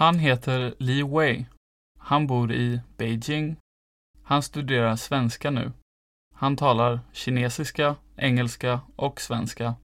Han heter Li Wei. Han bor i Beijing. Han studerar svenska nu. Han talar kinesiska, engelska och svenska